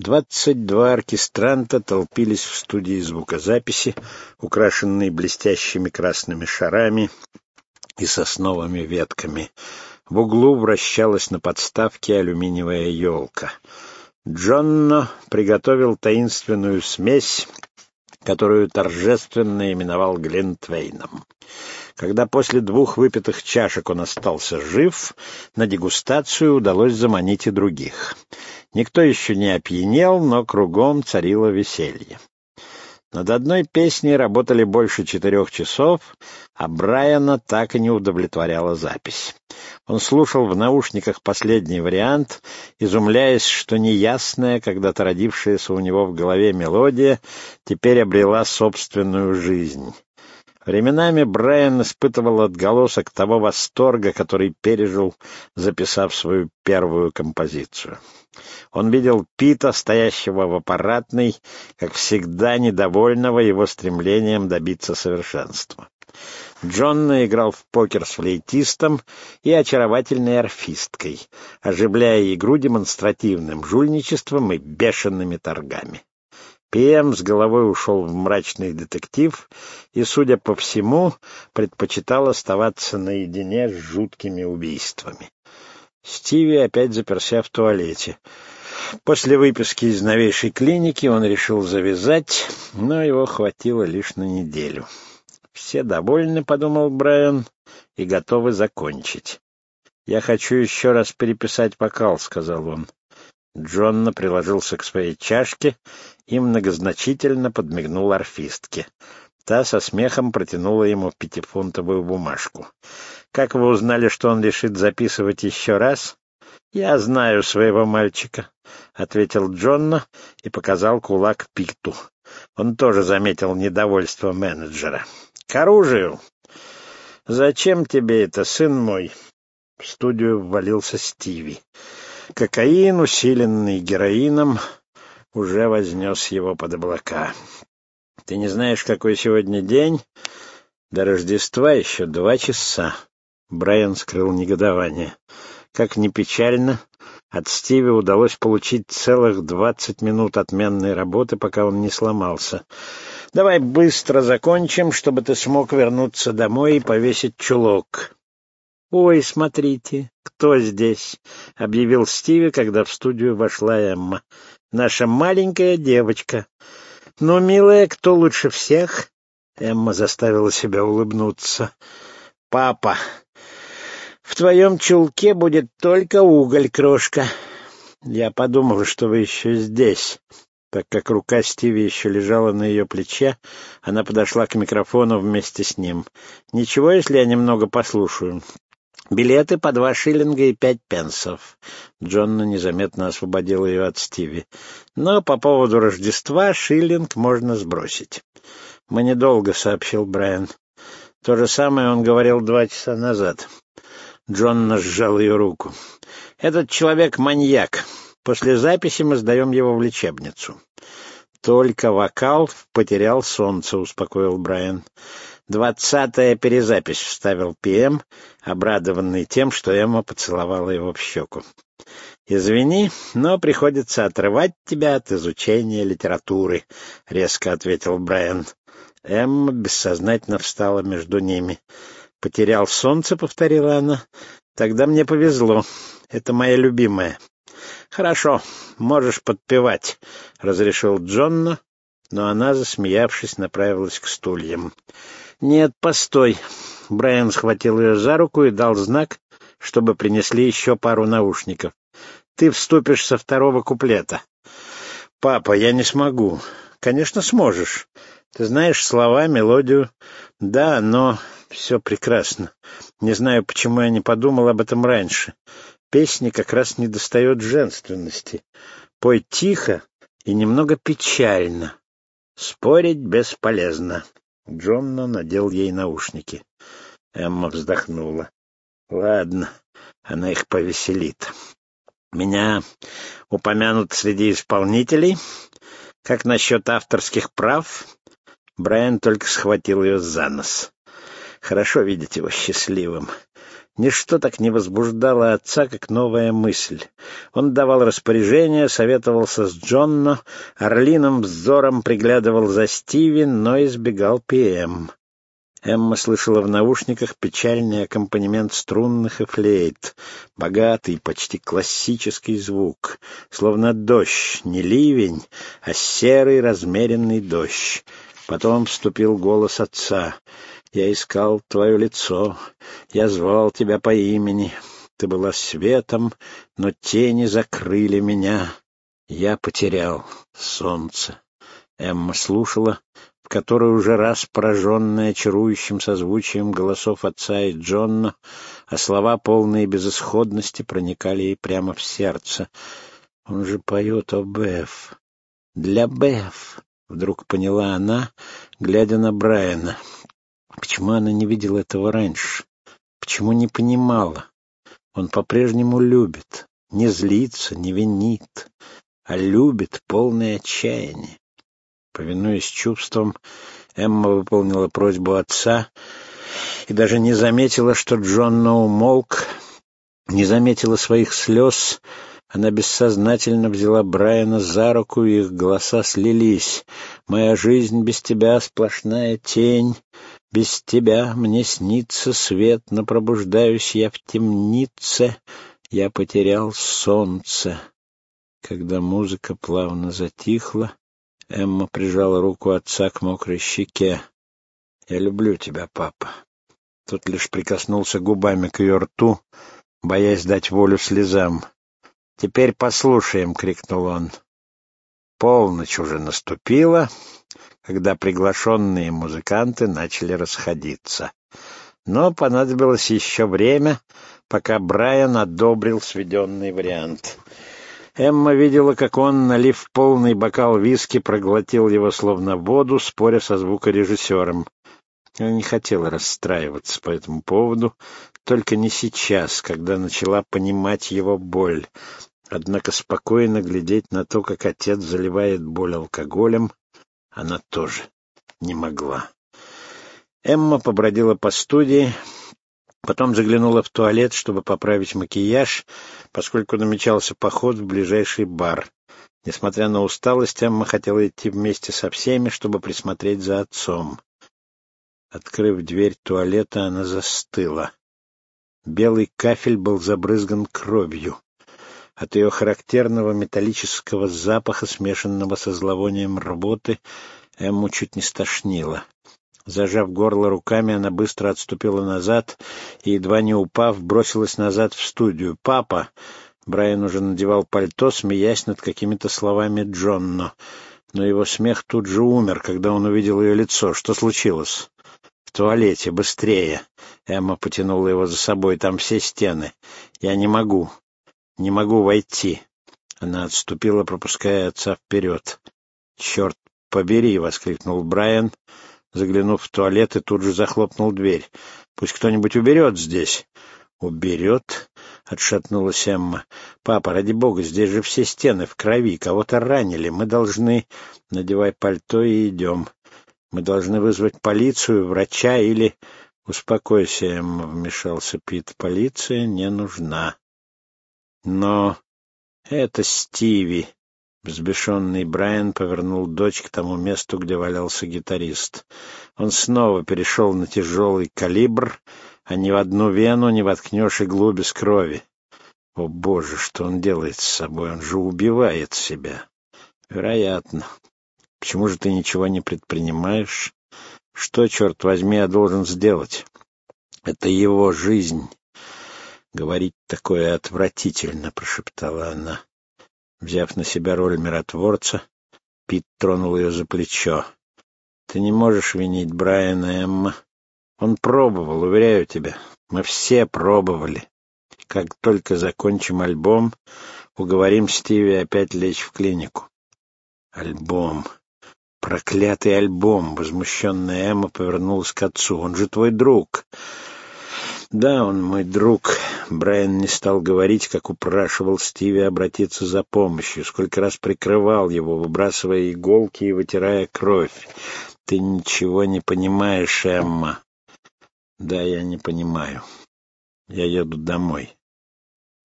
Двадцать два оркестранта толпились в студии звукозаписи, украшенной блестящими красными шарами и сосновыми ветками. В углу вращалась на подставке алюминиевая елка. Джонно приготовил таинственную смесь, которую торжественно именовал Глинтвейном. Когда после двух выпитых чашек он остался жив, на дегустацию удалось заманить и других. Никто еще не опьянел, но кругом царило веселье. Над одной песней работали больше четырех часов, а Брайана так и не удовлетворяла запись. Он слушал в наушниках последний вариант, изумляясь, что неясная, когда-то родившаяся у него в голове мелодия, теперь обрела собственную жизнь. Временами Брайан испытывал отголосок того восторга, который пережил, записав свою первую композицию. Он видел Пита, стоящего в аппаратной, как всегда недовольного его стремлением добиться совершенства. Джонна играл в покер с флейтистом и очаровательной орфисткой, оживляя игру демонстративным жульничеством и бешеными торгами. Пем с головой ушел в мрачный детектив и, судя по всему, предпочитал оставаться наедине с жуткими убийствами. Стиви опять заперся в туалете. После выписки из новейшей клиники он решил завязать, но его хватило лишь на неделю. «Все довольны», — подумал Брайан, — «и готовы закончить». «Я хочу еще раз переписать вокал», — сказал он. Джонна приложился к своей чашке и многозначительно подмигнул орфистке. Та со смехом протянула ему пятифунтовую бумажку. «Как вы узнали, что он решит записывать еще раз?» «Я знаю своего мальчика», — ответил Джонна и показал кулак Питу. Он тоже заметил недовольство менеджера. «К оружию!» «Зачем тебе это, сын мой?» В студию ввалился Стиви. Кокаин, усиленный героином, уже вознес его под облака. Ты не знаешь, какой сегодня день? До Рождества еще два часа. Брайан скрыл негодование. Как ни печально, от Стиви удалось получить целых двадцать минут отменной работы, пока он не сломался. Давай быстро закончим, чтобы ты смог вернуться домой и повесить чулок. «Ой, смотрите, кто здесь?» — объявил Стиви, когда в студию вошла Эмма. «Наша маленькая девочка. Ну, милая, кто лучше всех?» Эмма заставила себя улыбнуться. «Папа, в твоем чулке будет только уголь, крошка. Я подумал, что вы еще здесь». Так как рука Стиви еще лежала на ее плече, она подошла к микрофону вместе с ним. «Ничего, если я немного послушаю?» Билеты по два шиллинга и пять пенсов. Джонна незаметно освободил ее от Стиви. Но по поводу Рождества шиллинг можно сбросить. «Мы недолго», — сообщил Брайан. То же самое он говорил два часа назад. Джонна сжал ее руку. «Этот человек — маньяк. После записи мы сдаем его в лечебницу». «Только вокал потерял солнце», — успокоил Брайан. «Двадцатая перезапись», — вставил ПМ, обрадованный тем, что Эмма поцеловала его в щеку. «Извини, но приходится отрывать тебя от изучения литературы», — резко ответил Брайан. Эмма бессознательно встала между ними. «Потерял солнце», — повторила она. «Тогда мне повезло. Это моя любимая». «Хорошо, можешь подпевать», — разрешил Джонна, но она, засмеявшись, направилась к стульям. «Нет, постой». Брайан схватил ее за руку и дал знак, чтобы принесли еще пару наушников. «Ты вступишь со второго куплета». «Папа, я не смогу». «Конечно, сможешь. Ты знаешь слова, мелодию». «Да, но все прекрасно. Не знаю, почему я не подумал об этом раньше. Песни как раз не достает женственности. Пой тихо и немного печально. Спорить бесполезно». Джонна надел ей наушники. Эмма вздохнула. «Ладно, она их повеселит. Меня упомянут среди исполнителей. Как насчет авторских прав?» Брайан только схватил ее за нос. «Хорошо видеть его счастливым. Ничто так не возбуждало отца, как новая мысль. Он давал распоряжения, советовался с Джонно, орлиным взором приглядывал за Стиви, но избегал ПМ. Эмма слышала в наушниках печальный аккомпанемент струнных и флейт, богатый, почти классический звук, словно дождь, не ливень, а серый размеренный дождь. Потом вступил голос отца. «Я искал твое лицо, я звал тебя по имени. Ты была светом, но тени закрыли меня. Я потерял солнце». Эмма слушала, который уже раз пораженная чарующим созвучием голосов отца и Джонна, а слова, полные безысходности, проникали ей прямо в сердце. Он же поет о Беф. Для Беф, вдруг поняла она, глядя на Брайана. Почему она не видела этого раньше? Почему не понимала? Он по-прежнему любит, не злится, не винит, а любит полное отчаяние. Повинуясь чувствам, Эмма выполнила просьбу отца и даже не заметила, что Джон умолк, не заметила своих слез. Она бессознательно взяла Брайана за руку, и их голоса слились. «Моя жизнь без тебя — сплошная тень. Без тебя мне снится свет, но пробуждаюсь я в темнице. Я потерял солнце». Когда музыка плавно затихла, Эмма прижала руку отца к мокрой щеке. «Я люблю тебя, папа». Тот лишь прикоснулся губами к ее рту, боясь дать волю слезам. «Теперь послушаем», — крикнул он. Полночь уже наступила, когда приглашенные музыканты начали расходиться. Но понадобилось еще время, пока Брайан одобрил сведенный вариант — Эмма видела, как он, налив полный бокал виски, проглотил его словно воду, споря со звукорежиссером. Она не хотела расстраиваться по этому поводу, только не сейчас, когда начала понимать его боль. Однако спокойно глядеть на то, как отец заливает боль алкоголем, она тоже не могла. Эмма побродила по студии, Потом заглянула в туалет, чтобы поправить макияж, поскольку намечался поход в ближайший бар. Несмотря на усталость, Эмма хотела идти вместе со всеми, чтобы присмотреть за отцом. Открыв дверь туалета, она застыла. Белый кафель был забрызган кровью. От ее характерного металлического запаха, смешанного со зловонием работы, Эмму чуть не стошнило. Зажав горло руками, она быстро отступила назад и, едва не упав, бросилась назад в студию. «Папа!» Брайан уже надевал пальто, смеясь над какими-то словами Джонно. Но его смех тут же умер, когда он увидел ее лицо. Что случилось? «В туалете, быстрее!» Эмма потянула его за собой. «Там все стены. Я не могу. Не могу войти». Она отступила, пропуская отца вперед. «Черт побери!» — воскликнул Брайан заглянув в туалет и тут же захлопнул дверь. «Пусть кто-нибудь уберет здесь». «Уберет?» — отшатнулась Эмма. «Папа, ради бога, здесь же все стены в крови, кого-то ранили. Мы должны...» «Надевай пальто и идем. Мы должны вызвать полицию, врача или...» «Успокойся, Эмма», — вмешался Пит. «Полиция не нужна». «Но это Стиви», Взбешенный Брайан повернул дочь к тому месту, где валялся гитарист. Он снова перешел на тяжелый калибр, а ни в одну вену не воткнешь иглу без крови. О, Боже, что он делает с собой? Он же убивает себя. Вероятно. Почему же ты ничего не предпринимаешь? Что, черт возьми, я должен сделать? Это его жизнь. Говорить такое отвратительно, прошептала она. Взяв на себя роль миротворца, Пит тронул ее за плечо. «Ты не можешь винить Брайана, Эмма. Он пробовал, уверяю тебя. Мы все пробовали. Как только закончим альбом, уговорим Стиви опять лечь в клинику». «Альбом. Проклятый альбом!» — возмущенная Эмма повернулась к отцу. «Он же твой друг. «Да, он мой друг». Брайан не стал говорить, как упрашивал Стиви обратиться за помощью, сколько раз прикрывал его, выбрасывая иголки и вытирая кровь. «Ты ничего не понимаешь, Эмма». «Да, я не понимаю». Я еду домой.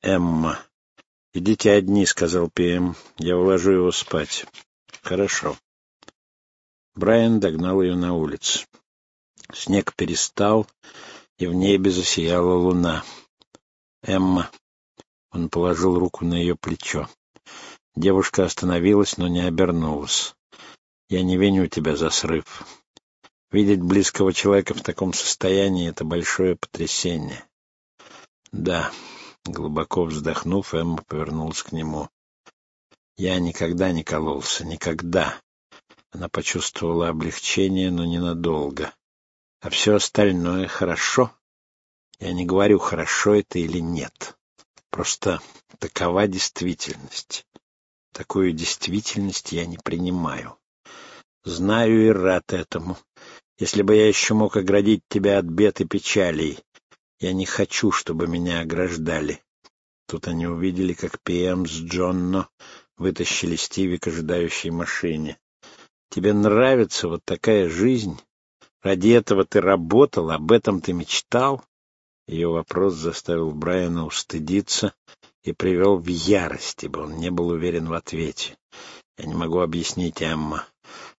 Эмма. «Идите одни», — сказал ПМ. «Я уложу его спать». «Хорошо». Брайан догнал ее на улице. Снег перестал, и в небе засияла луна. «Эмма». Он положил руку на ее плечо. Девушка остановилась, но не обернулась. «Я не виню тебя за срыв. Видеть близкого человека в таком состоянии — это большое потрясение». «Да». Глубоко вздохнув, Эмма повернулась к нему. «Я никогда не кололся. Никогда». Она почувствовала облегчение, но ненадолго. «А все остальное хорошо?» «Я не говорю, хорошо это или нет. Просто такова действительность. Такую действительность я не принимаю. Знаю и рад этому. Если бы я еще мог оградить тебя от бед и печалей, я не хочу, чтобы меня ограждали. Тут они увидели, как ПМ с Джонно вытащили Стиви к ожидающей машине. Тебе нравится вот такая жизнь? Ради этого ты работал, об этом ты мечтал? Ее вопрос заставил Брайана устыдиться и привел в ярость, ибо он не был уверен в ответе. Я не могу объяснить, Эмма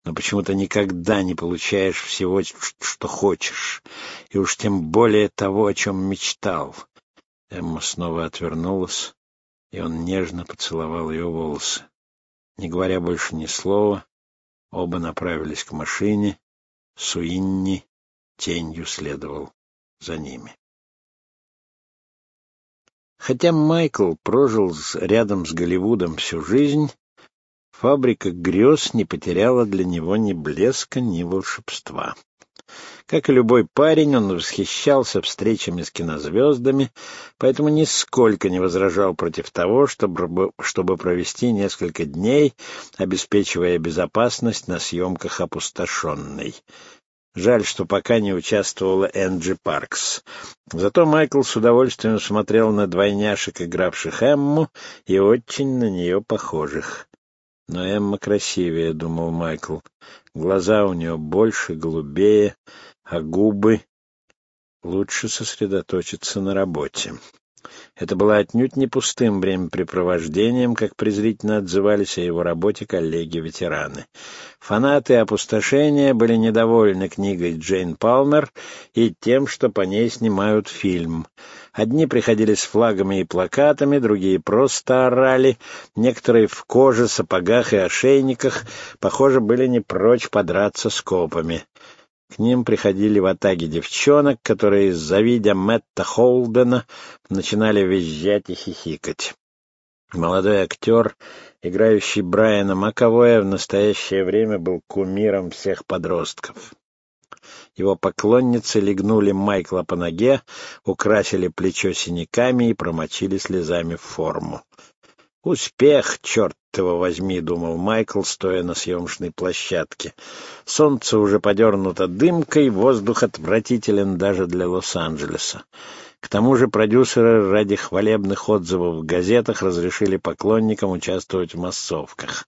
но почему-то никогда не получаешь всего, что хочешь, и уж тем более того, о чем мечтал. Эмма снова отвернулась, и он нежно поцеловал ее волосы. Не говоря больше ни слова, оба направились к машине, Суинни тенью следовал за ними. Хотя Майкл прожил рядом с Голливудом всю жизнь, Фабрика грез не потеряла для него ни блеска, ни волшебства. Как и любой парень, он восхищался встречами с кинозвездами, поэтому нисколько не возражал против того, чтобы, чтобы провести несколько дней, обеспечивая безопасность на съемках «Опустошенной». Жаль, что пока не участвовала Энджи Паркс. Зато Майкл с удовольствием смотрел на двойняшек, игравших Эмму, и очень на нее похожих. Но Эмма красивее, — думал Майкл. Глаза у нее больше, голубее, а губы... Лучше сосредоточиться на работе. Это было отнюдь не пустым времяпрепровождением, как презрительно отзывались о его работе коллеги-ветераны. Фанаты опустошения были недовольны книгой Джейн Палмер и тем, что по ней снимают фильм. Одни приходили с флагами и плакатами, другие просто орали. Некоторые в коже, сапогах и ошейниках, похоже, были не прочь подраться с копами. К ним приходили в атаге девчонок, которые, завидя Мэтта Холдена, начинали визжать и хихикать. Молодой актер, играющий Брайана Маковоя, в настоящее время был кумиром всех подростков. Его поклонницы легнули Майкла по ноге, украсили плечо синяками и промочили слезами форму. «Успех, черт его возьми!» — думал Майкл, стоя на съемочной площадке. Солнце уже подернуто дымкой, воздух отвратителен даже для Лос-Анджелеса. К тому же продюсеры ради хвалебных отзывов в газетах разрешили поклонникам участвовать в массовках.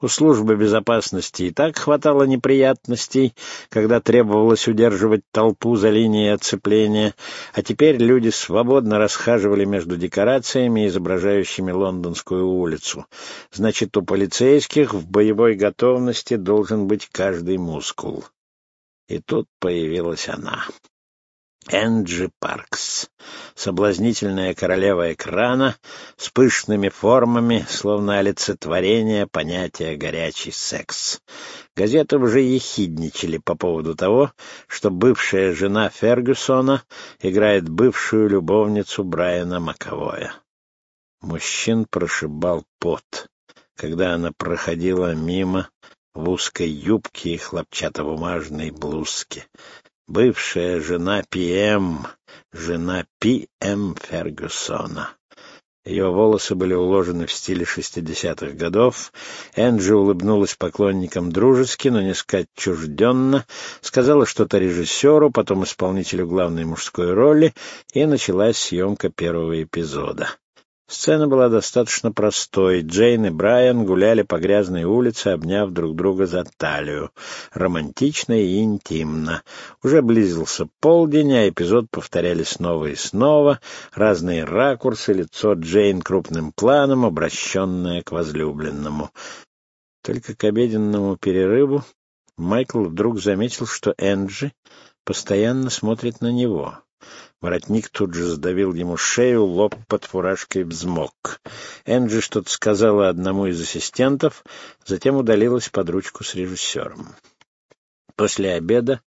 У службы безопасности и так хватало неприятностей, когда требовалось удерживать толпу за линией оцепления, а теперь люди свободно расхаживали между декорациями, изображающими лондонскую улицу. Значит, у полицейских в боевой готовности должен быть каждый мускул. И тут появилась она. Энджи Паркс, соблазнительная королева экрана с пышными формами, словно олицетворение понятия «горячий секс». Газеты уже ехидничали по поводу того, что бывшая жена Фергюсона играет бывшую любовницу Брайана Маковоя. Мужчин прошибал пот, когда она проходила мимо в узкой юбке и хлопчатобумажной блузке бывшая жена Пи-Эм, жена Пи-Эм Фергюсона. Ее волосы были уложены в стиле шестидесятых годов. Энджи улыбнулась поклонникам дружески, но не сказать чужденно, сказала что-то режиссеру, потом исполнителю главной мужской роли, и началась съемка первого эпизода. Сцена была достаточно простой. Джейн и Брайан гуляли по грязной улице, обняв друг друга за талию. Романтично и интимно. Уже близился полдень, а эпизод повторяли снова и снова. Разные ракурсы, лицо Джейн крупным планом, обращенное к возлюбленному. Только к обеденному перерыву Майкл вдруг заметил, что Энджи постоянно смотрит на него. Воротник тут же сдавил ему шею, лоб под фуражкой взмок. Энджи что-то сказала одному из ассистентов, затем удалилась под ручку с режиссером. После обеда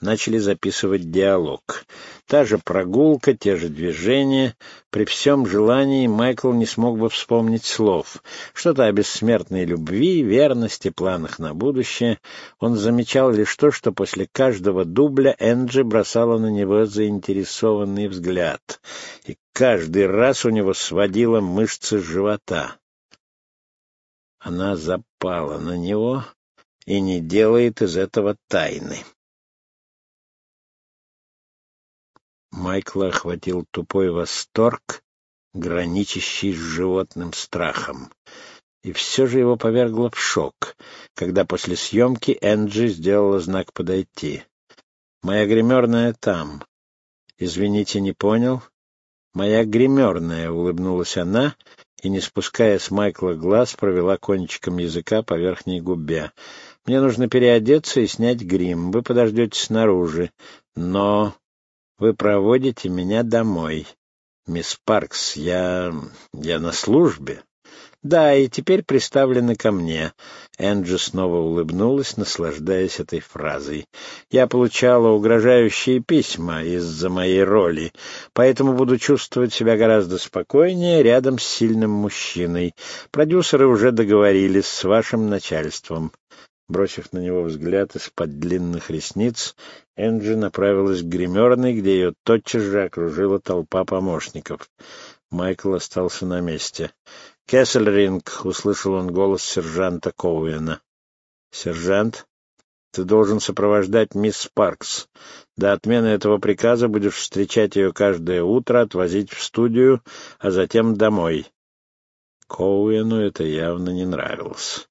начали записывать диалог. Та же прогулка, те же движения. При всем желании Майкл не смог бы вспомнить слов. Что-то о бессмертной любви, верности, планах на будущее. Он замечал лишь то, что после каждого дубля Энджи бросала на него заинтересованный взгляд. И каждый раз у него сводила мышцы живота. Она запала на него и не делает из этого тайны. Майкла охватил тупой восторг, граничащий с животным страхом. И все же его повергло в шок, когда после съемки Энджи сделала знак подойти. «Моя гримерная там». «Извините, не понял?» «Моя гримерная», — улыбнулась она, и, не спуская с Майкла глаз, провела кончиком языка по верхней губе. «Мне нужно переодеться и снять грим. Вы подождете снаружи. Но...» Вы проводите меня домой. Мисс Паркс, я... я на службе. Да, и теперь приставлены ко мне. Энджи снова улыбнулась, наслаждаясь этой фразой. Я получала угрожающие письма из-за моей роли, поэтому буду чувствовать себя гораздо спокойнее рядом с сильным мужчиной. Продюсеры уже договорились с вашим начальством. Бросив на него взгляд из-под длинных ресниц, Энджи направилась к гримерной, где ее тотчас же окружила толпа помощников. Майкл остался на месте. «Кессельринг!» — услышал он голос сержанта Коуэна. «Сержант, ты должен сопровождать мисс Паркс. До отмены этого приказа будешь встречать ее каждое утро, отвозить в студию, а затем домой». Коуэну это явно не нравилось.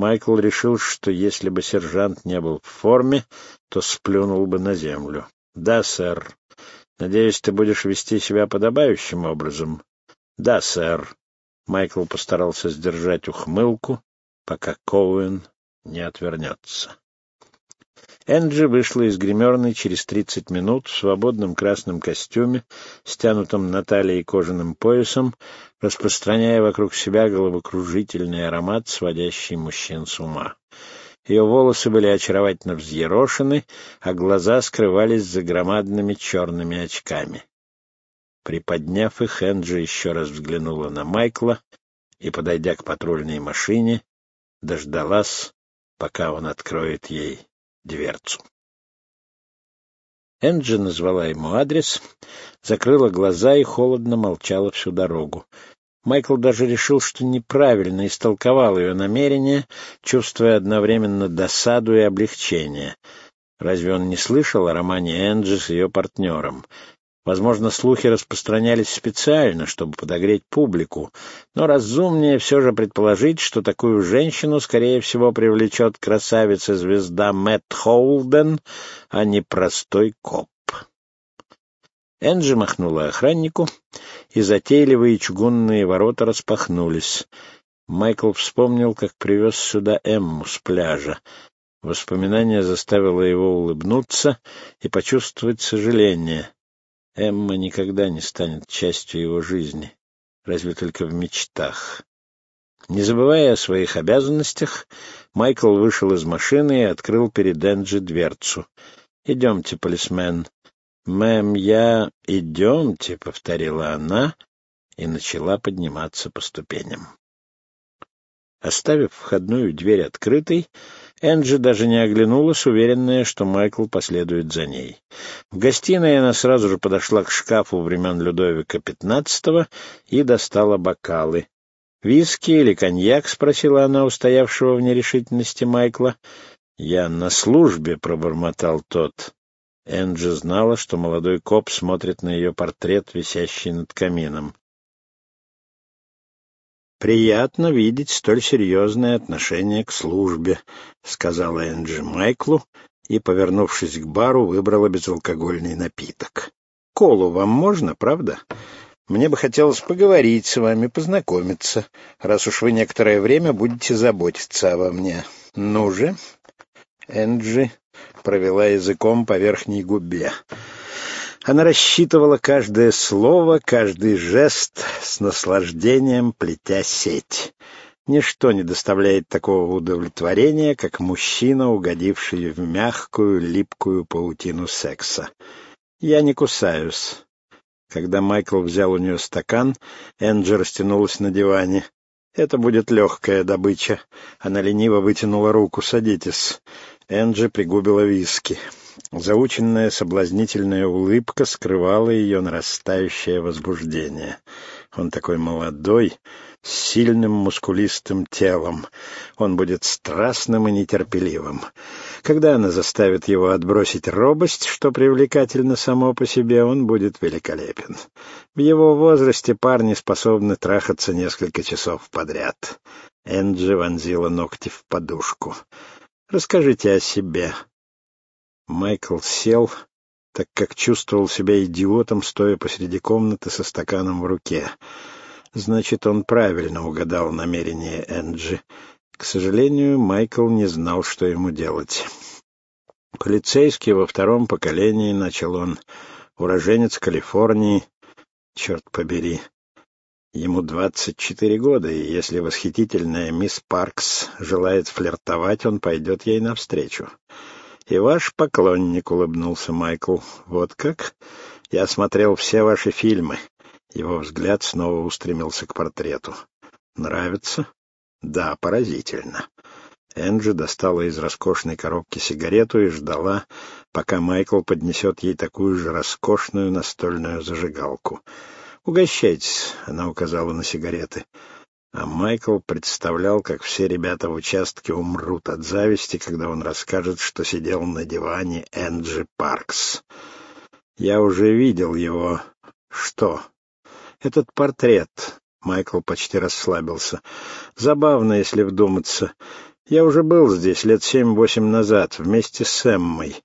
Майкл решил, что если бы сержант не был в форме, то сплюнул бы на землю. — Да, сэр. Надеюсь, ты будешь вести себя подобающим образом. — Да, сэр. Майкл постарался сдержать ухмылку, пока Коуэн не отвернется. Энджи вышла из гримерной через тридцать минут в свободном красном костюме, стянутом на талии кожаным поясом, распространяя вокруг себя головокружительный аромат, сводящий мужчин с ума. Ее волосы были очаровательно взъерошены, а глаза скрывались за громадными черными очками. Приподняв их, Энджи еще раз взглянула на Майкла и, подойдя к патрульной машине, дождалась, пока он откроет ей дверцу. Энджи назвала ему адрес, закрыла глаза и холодно молчала всю дорогу. Майкл даже решил, что неправильно истолковал ее намерение, чувствуя одновременно досаду и облегчение. Разве он не слышал о романе Энджи с ее партнером? Возможно, слухи распространялись специально, чтобы подогреть публику, но разумнее все же предположить, что такую женщину, скорее всего, привлечет красавица-звезда Мэтт Холден, а не простой коп. Энджи махнула охраннику, и затейливые чугунные ворота распахнулись. Майкл вспомнил, как привез сюда Эмму с пляжа. Воспоминание заставило его улыбнуться и почувствовать сожаление. Эмма никогда не станет частью его жизни, разве только в мечтах. Не забывая о своих обязанностях, Майкл вышел из машины и открыл перед Энджи дверцу. «Идемте, полисмен». «Мэм, я...» «Идемте», — повторила она и начала подниматься по ступеням. Оставив входную дверь открытой, Энджи даже не оглянулась, уверенная, что Майкл последует за ней. В гостиной она сразу же подошла к шкафу времен Людовика XV и достала бокалы. «Виски или коньяк?» — спросила она у стоявшего в нерешительности Майкла. «Я на службе», — пробормотал тот. Энджи знала, что молодой коп смотрит на ее портрет, висящий над камином. «Приятно видеть столь серьезное отношение к службе», — сказала Энджи Майклу и, повернувшись к бару, выбрала безалкогольный напиток. «Колу вам можно, правда? Мне бы хотелось поговорить с вами, познакомиться, раз уж вы некоторое время будете заботиться обо мне. Ну же!» Энджи провела языком по верхней губе. Она рассчитывала каждое слово, каждый жест с наслаждением, плетя сеть. Ничто не доставляет такого удовлетворения, как мужчина, угодивший в мягкую, липкую паутину секса. Я не кусаюсь. Когда Майкл взял у нее стакан, Энджи растянулась на диване. «Это будет легкая добыча». Она лениво вытянула руку. «Садитесь». Энджи пригубила виски. Заученная соблазнительная улыбка скрывала ее нарастающее возбуждение. Он такой молодой, с сильным мускулистым телом. Он будет страстным и нетерпеливым. Когда она заставит его отбросить робость, что привлекательно само по себе, он будет великолепен. В его возрасте парни способны трахаться несколько часов подряд. Энджи вонзила ногти в подушку. «Расскажите о себе», Майкл сел, так как чувствовал себя идиотом, стоя посреди комнаты со стаканом в руке. Значит, он правильно угадал намерение Энджи. К сожалению, Майкл не знал, что ему делать. Полицейский во втором поколении, начал он, уроженец Калифорнии, черт побери. Ему двадцать четыре года, и если восхитительная мисс Паркс желает флиртовать, он пойдет ей навстречу. «И ваш поклонник», — улыбнулся Майкл. «Вот как? Я смотрел все ваши фильмы». Его взгляд снова устремился к портрету. «Нравится?» «Да, поразительно». Энджи достала из роскошной коробки сигарету и ждала, пока Майкл поднесет ей такую же роскошную настольную зажигалку. «Угощайтесь», — она указала на сигареты. А Майкл представлял, как все ребята в участке умрут от зависти, когда он расскажет, что сидел на диване Энджи Паркс. Я уже видел его. Что? Этот портрет. Майкл почти расслабился. Забавно, если вдуматься. Я уже был здесь лет семь-восемь назад, вместе с Эммой.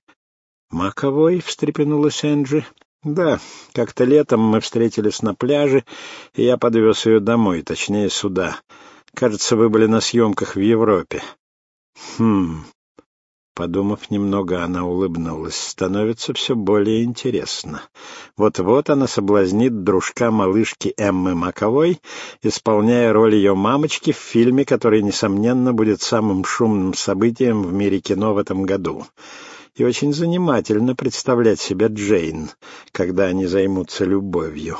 «Маковой?» — встрепенулась Энджи. Да, как-то летом мы встретились на пляже, и я подвез ее домой, точнее, сюда. Кажется, вы были на съемках в Европе. Хм... Подумав немного, она улыбнулась. Становится все более интересно. Вот-вот она соблазнит дружка малышки Эммы Маковой, исполняя роль ее мамочки в фильме, который, несомненно, будет самым шумным событием в мире кино в этом году и очень занимательно представлять себя Джейн, когда они займутся любовью.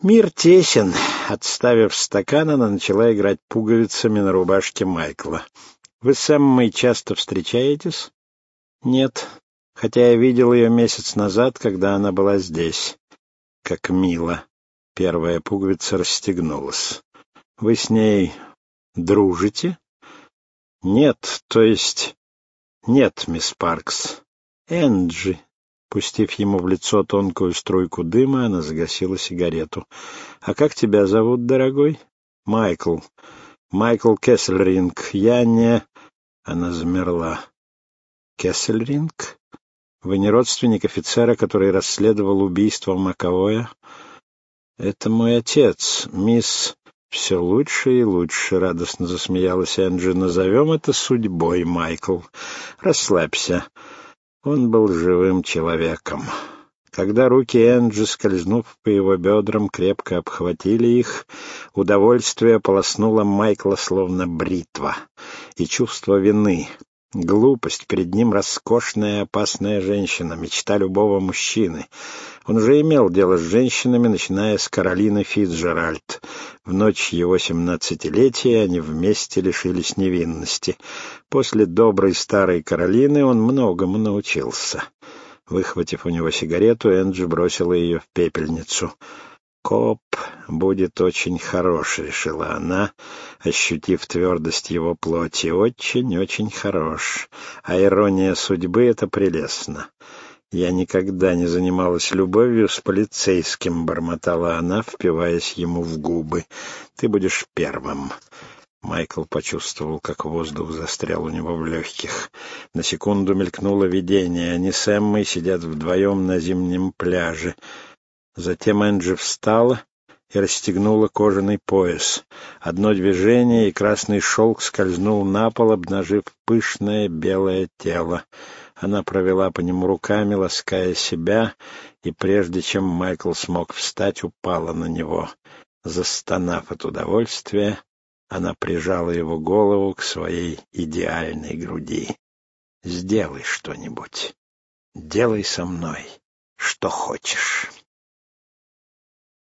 Мир тесен. Отставив стакан, она начала играть пуговицами на рубашке Майкла. «Вы с Эммой часто встречаетесь?» «Нет, хотя я видел ее месяц назад, когда она была здесь. Как мило». Первая пуговица расстегнулась. «Вы с ней дружите?» «Нет, то есть «Нет, мисс Паркс. Энджи». Пустив ему в лицо тонкую струйку дыма, она загасила сигарету. «А как тебя зовут, дорогой?» «Майкл. Майкл Кессельринг. Я не...» Она замерла. «Кессельринг? Вы не родственник офицера, который расследовал убийство Маковоя?» «Это мой отец, мисс...» «Все лучше и лучше», — радостно засмеялась Энджи. «Назовем это судьбой, Майкл. Расслабься. Он был живым человеком». Когда руки Энджи, скользнув по его бедрам, крепко обхватили их, удовольствие полоснуло Майкла словно бритва, и чувство вины, Глупость, перед ним роскошная и опасная женщина, мечта любого мужчины. Он уже имел дело с женщинами, начиная с Каролины Фицджеральд. В ночь его семнадцатилетия они вместе лишились невинности. После доброй старой Каролины он многому научился. Выхватив у него сигарету, Энджи бросила ее в пепельницу. «Коп будет очень хорош», — решила она, ощутив твердость его плоти. «Очень-очень хорош. А ирония судьбы — это прелестно. «Я никогда не занималась любовью с полицейским», — бормотала она, впиваясь ему в губы. «Ты будешь первым». Майкл почувствовал, как воздух застрял у него в легких. На секунду мелькнуло видение. Они с Эммой сидят вдвоем на зимнем пляже. Затем Энджи встала и расстегнула кожаный пояс. Одно движение, и красный шелк скользнул на пол, обнажив пышное белое тело. Она провела по нему руками, лаская себя, и прежде чем Майкл смог встать, упала на него. Застонав от удовольствия, она прижала его голову к своей идеальной груди. «Сделай что-нибудь. Делай со мной, что хочешь».